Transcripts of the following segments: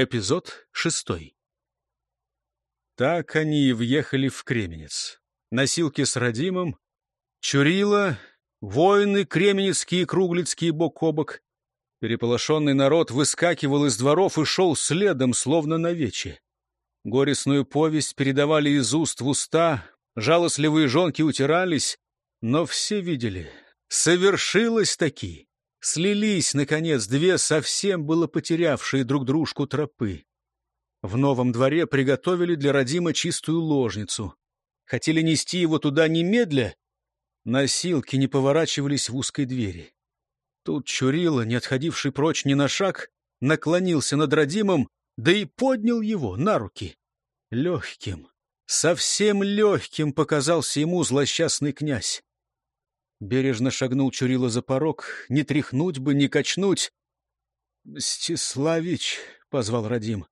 Эпизод шестой. Так они и въехали в Кременец. Носилки с Радимом, Чурила, воины кременецкие круглицкие бок о бок. Переполошенный народ выскакивал из дворов и шел следом, словно на вече. Горестную повесть передавали из уст в уста, жалостливые жонки утирались, но все видели. Совершилось таки. Слились, наконец, две совсем было потерявшие друг дружку тропы. В новом дворе приготовили для Родима чистую ложницу. Хотели нести его туда немедля, носилки не поворачивались в узкой двери. Тут Чурила, не отходивший прочь ни на шаг, наклонился над Родимом, да и поднял его на руки. Легким, совсем легким показался ему злосчастный князь. Бережно шагнул Чурила за порог, не тряхнуть бы, не качнуть. — Мстиславич, — позвал Радим.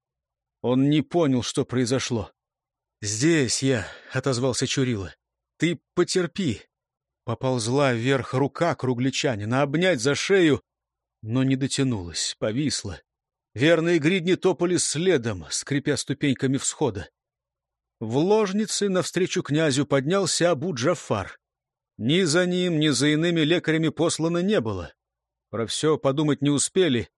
Он не понял, что произошло. — Здесь я, — отозвался Чурила. — Ты потерпи. Поползла вверх рука кругличанина, обнять за шею, но не дотянулась, повисла. Верные гридни топали следом, скрипя ступеньками всхода. В ложнице навстречу князю поднялся Абу-Джафар. Ни за ним, ни за иными лекарями послано не было. Про все подумать не успели.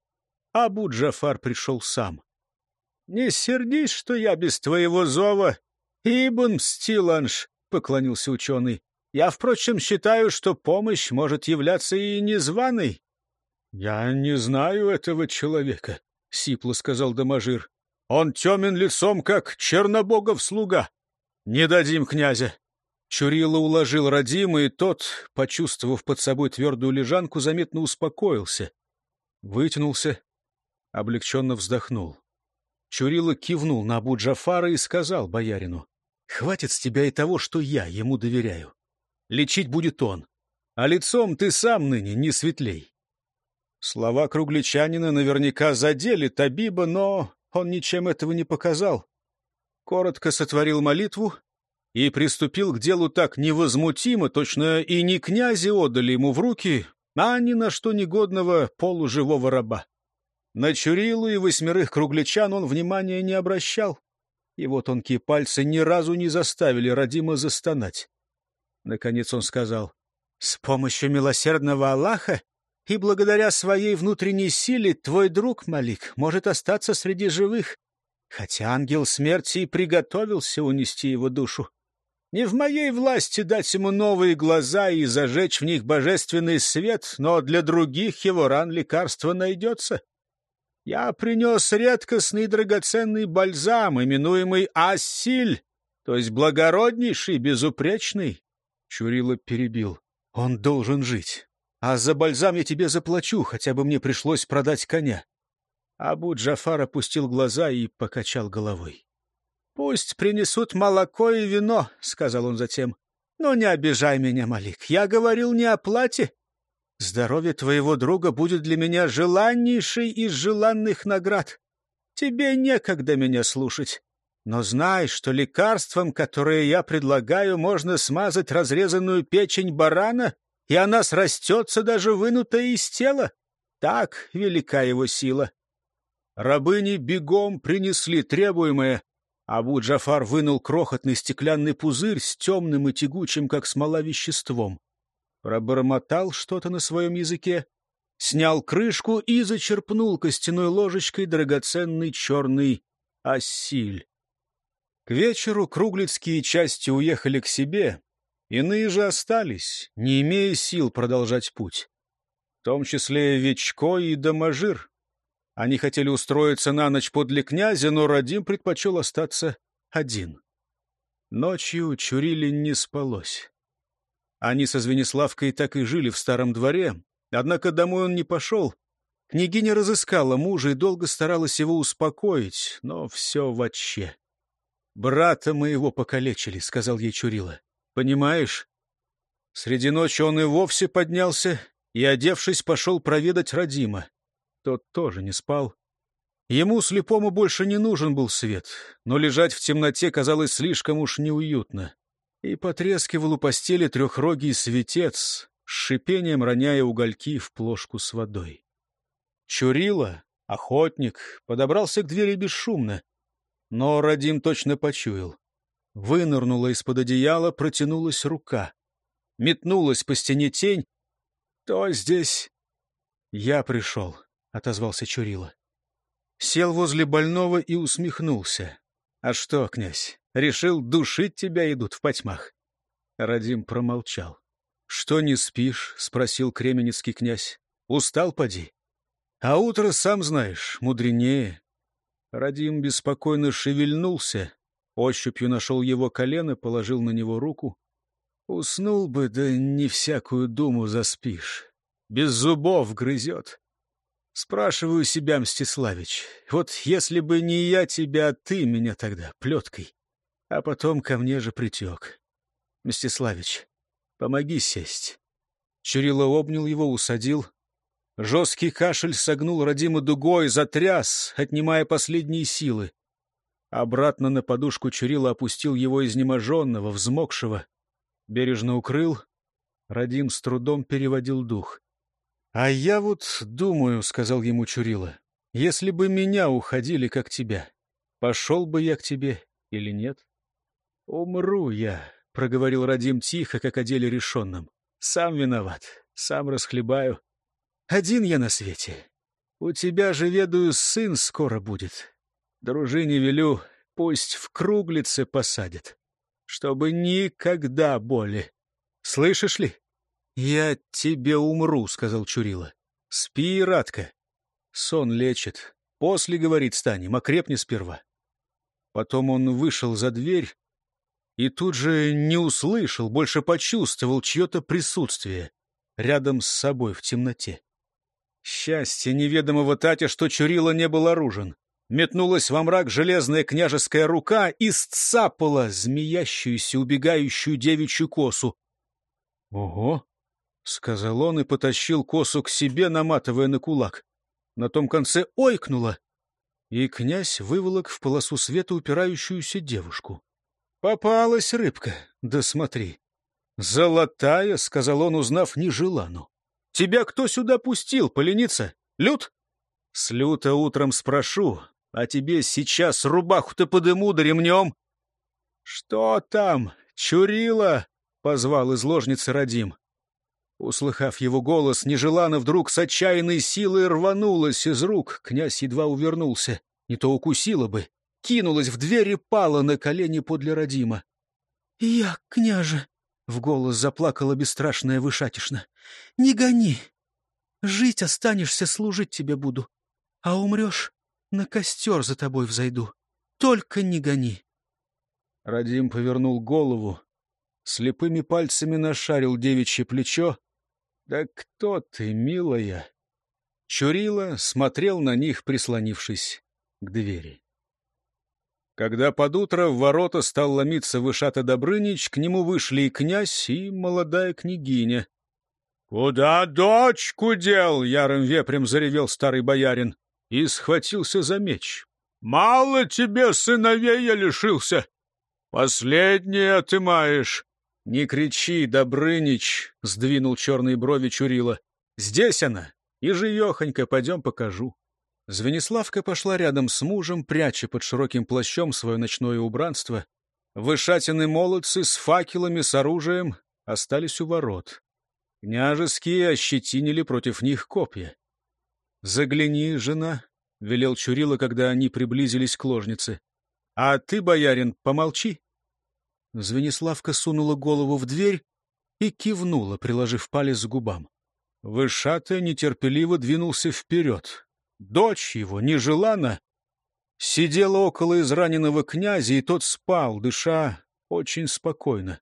Абу-Джафар пришел сам. — Не сердись, что я без твоего зова. Ибн Стиланш, — поклонился ученый. — Я, впрочем, считаю, что помощь может являться и незваной. — Я не знаю этого человека, — сипло сказал Доможир. — Он темен лицом, как чернобогов слуга. Не дадим князя. Чурила уложил Радима, и тот, почувствовав под собой твердую лежанку, заметно успокоился. Вытянулся, облегченно вздохнул. Чурила кивнул на Абу Джафара и сказал боярину, «Хватит с тебя и того, что я ему доверяю. Лечить будет он, а лицом ты сам ныне не светлей». Слова кругличанина наверняка задели Табиба, но он ничем этого не показал. Коротко сотворил молитву и приступил к делу так невозмутимо, точно и не князи отдали ему в руки, а ни на что негодного полуживого раба. На Чурилу и восьмерых круглячан он внимания не обращал. Его тонкие пальцы ни разу не заставили Радима застонать. Наконец он сказал, «С помощью милосердного Аллаха и благодаря своей внутренней силе твой друг, Малик, может остаться среди живых, хотя ангел смерти и приготовился унести его душу. Не в моей власти дать ему новые глаза и зажечь в них божественный свет, но для других его ран лекарство найдется. Я принес редкостный драгоценный бальзам, именуемый Ассиль, то есть благороднейший, безупречный. Чурила перебил. Он должен жить. А за бальзам я тебе заплачу, хотя бы мне пришлось продать коня. Абу Джафар опустил глаза и покачал головой. «Пусть принесут молоко и вино», — сказал он затем. «Но не обижай меня, Малик. Я говорил не о плате. Здоровье твоего друга будет для меня желаннейшей из желанных наград. Тебе некогда меня слушать. Но знай, что лекарством, которое я предлагаю, можно смазать разрезанную печень барана, и она срастется, даже вынутая из тела. Так велика его сила». Рабыни бегом принесли требуемое, Абу Джафар вынул крохотный стеклянный пузырь с темным и тягучим, как смола, веществом. Пробормотал что-то на своем языке, снял крышку и зачерпнул костяной ложечкой драгоценный черный осиль. К вечеру круглицкие части уехали к себе, иные же остались, не имея сил продолжать путь. В том числе Вечко и Доможир. Они хотели устроиться на ночь подле князя, но Радим предпочел остаться один. Ночью Чурили не спалось. Они со Звениславкой так и жили в старом дворе, однако домой он не пошел. Княгиня разыскала мужа и долго старалась его успокоить, но все вообще. «Брата моего покалечили», — сказал ей Чурила. «Понимаешь?» Среди ночи он и вовсе поднялся и, одевшись, пошел проведать Радима. Тот тоже не спал. Ему, слепому, больше не нужен был свет, но лежать в темноте казалось слишком уж неуютно. И потрескивал у постели трехрогий светец, с шипением роняя угольки в плошку с водой. Чурила, Охотник подобрался к двери бесшумно, но Радим точно почуял. Вынырнула из-под одеяла, протянулась рука. Метнулась по стене тень. «Кто здесь?» «Я пришел», — отозвался Чурила. Сел возле больного и усмехнулся. «А что, князь, решил, душить тебя идут в потьмах?» Радим промолчал. «Что не спишь?» — спросил кременецкий князь. «Устал, поди?» «А утро, сам знаешь, мудренее». Радим беспокойно шевельнулся, ощупью нашел его колено, положил на него руку. «Уснул бы, да не всякую думу заспишь. Без зубов грызет». Спрашиваю себя, Мстиславич, вот если бы не я тебя, ты меня тогда, плеткой, а потом ко мне же притек. Мстиславич, помоги сесть. Чурило обнял его, усадил. Жесткий кашель согнул родимой дугой, затряс, отнимая последние силы. Обратно на подушку Чурила опустил его изнеможенного, взмокшего. Бережно укрыл. Радим с трудом переводил дух. «А я вот думаю», — сказал ему Чурила, — «если бы меня уходили, как тебя, пошел бы я к тебе или нет?» «Умру я», — проговорил Радим тихо, как о деле решенном. «Сам виноват, сам расхлебаю. Один я на свете. У тебя же, ведаю, сын скоро будет. Дружине велю, пусть в круглице посадят, чтобы никогда боли. Слышишь ли?» «Я тебе умру», — сказал Чурила. «Спи, Радка. Сон лечит. После, говорит, станем, окрепни сперва». Потом он вышел за дверь и тут же не услышал, больше почувствовал чье-то присутствие рядом с собой в темноте. Счастье неведомого Татя, что Чурила не был оружен. Метнулась во мрак железная княжеская рука и сцапала змеящуюся, убегающую девичью косу. «Ого!» — сказал он и потащил косу к себе, наматывая на кулак. На том конце ойкнуло, и князь выволок в полосу света упирающуюся девушку. «Попалась рыбка, да смотри!» «Золотая!» — сказал он, узнав нежелану. «Тебя кто сюда пустил, поленица? Люд?» «С люта утром спрошу, а тебе сейчас рубаху-то подыму да ремнем». «Что там, Чурила?» — позвал из ложницы Радим. Услыхав его голос, нежеланно вдруг с отчаянной силой рванулась из рук. Князь едва увернулся. Не то укусила бы. Кинулась в дверь и пала на колени подле Родима. — Я, княже! — в голос заплакала бесстрашная вышатишна. — Не гони! Жить останешься, служить тебе буду. А умрешь, на костер за тобой взойду. Только не гони! Радим повернул голову, слепыми пальцами нашарил девичье плечо, «Да кто ты, милая?» Чурила смотрел на них, прислонившись к двери. Когда под утро в ворота стал ломиться Вышата Добрынич, к нему вышли и князь, и молодая княгиня. — Куда дочку дел? — ярым вепрем заревел старый боярин и схватился за меч. — Мало тебе сыновей я лишился. Последнее отымаешь. «Не кричи, Добрынич!» — сдвинул черные брови Чурила. «Здесь она! И живехонько, пойдем покажу». Звениславка пошла рядом с мужем, пряча под широким плащом свое ночное убранство. Вышатины молодцы с факелами, с оружием остались у ворот. Княжеские ощетинили против них копья. «Загляни, жена», — велел Чурила, когда они приблизились к ложнице. «А ты, боярин, помолчи». Звениславка сунула голову в дверь и кивнула, приложив палец к губам. Вышатая нетерпеливо двинулся вперед. Дочь его, нежелана, сидела около израненного князя, и тот спал, дыша очень спокойно.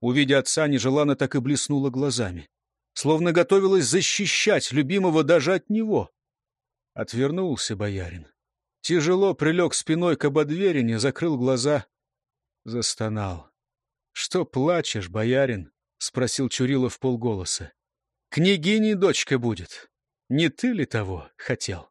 Увидя отца, нежелана так и блеснула глазами, словно готовилась защищать любимого даже от него. Отвернулся боярин. Тяжело прилег спиной к ободверине, закрыл глаза застонал. — Что плачешь, боярин? — спросил Чурилов полголоса. — Княгиней дочка будет. Не ты ли того хотел?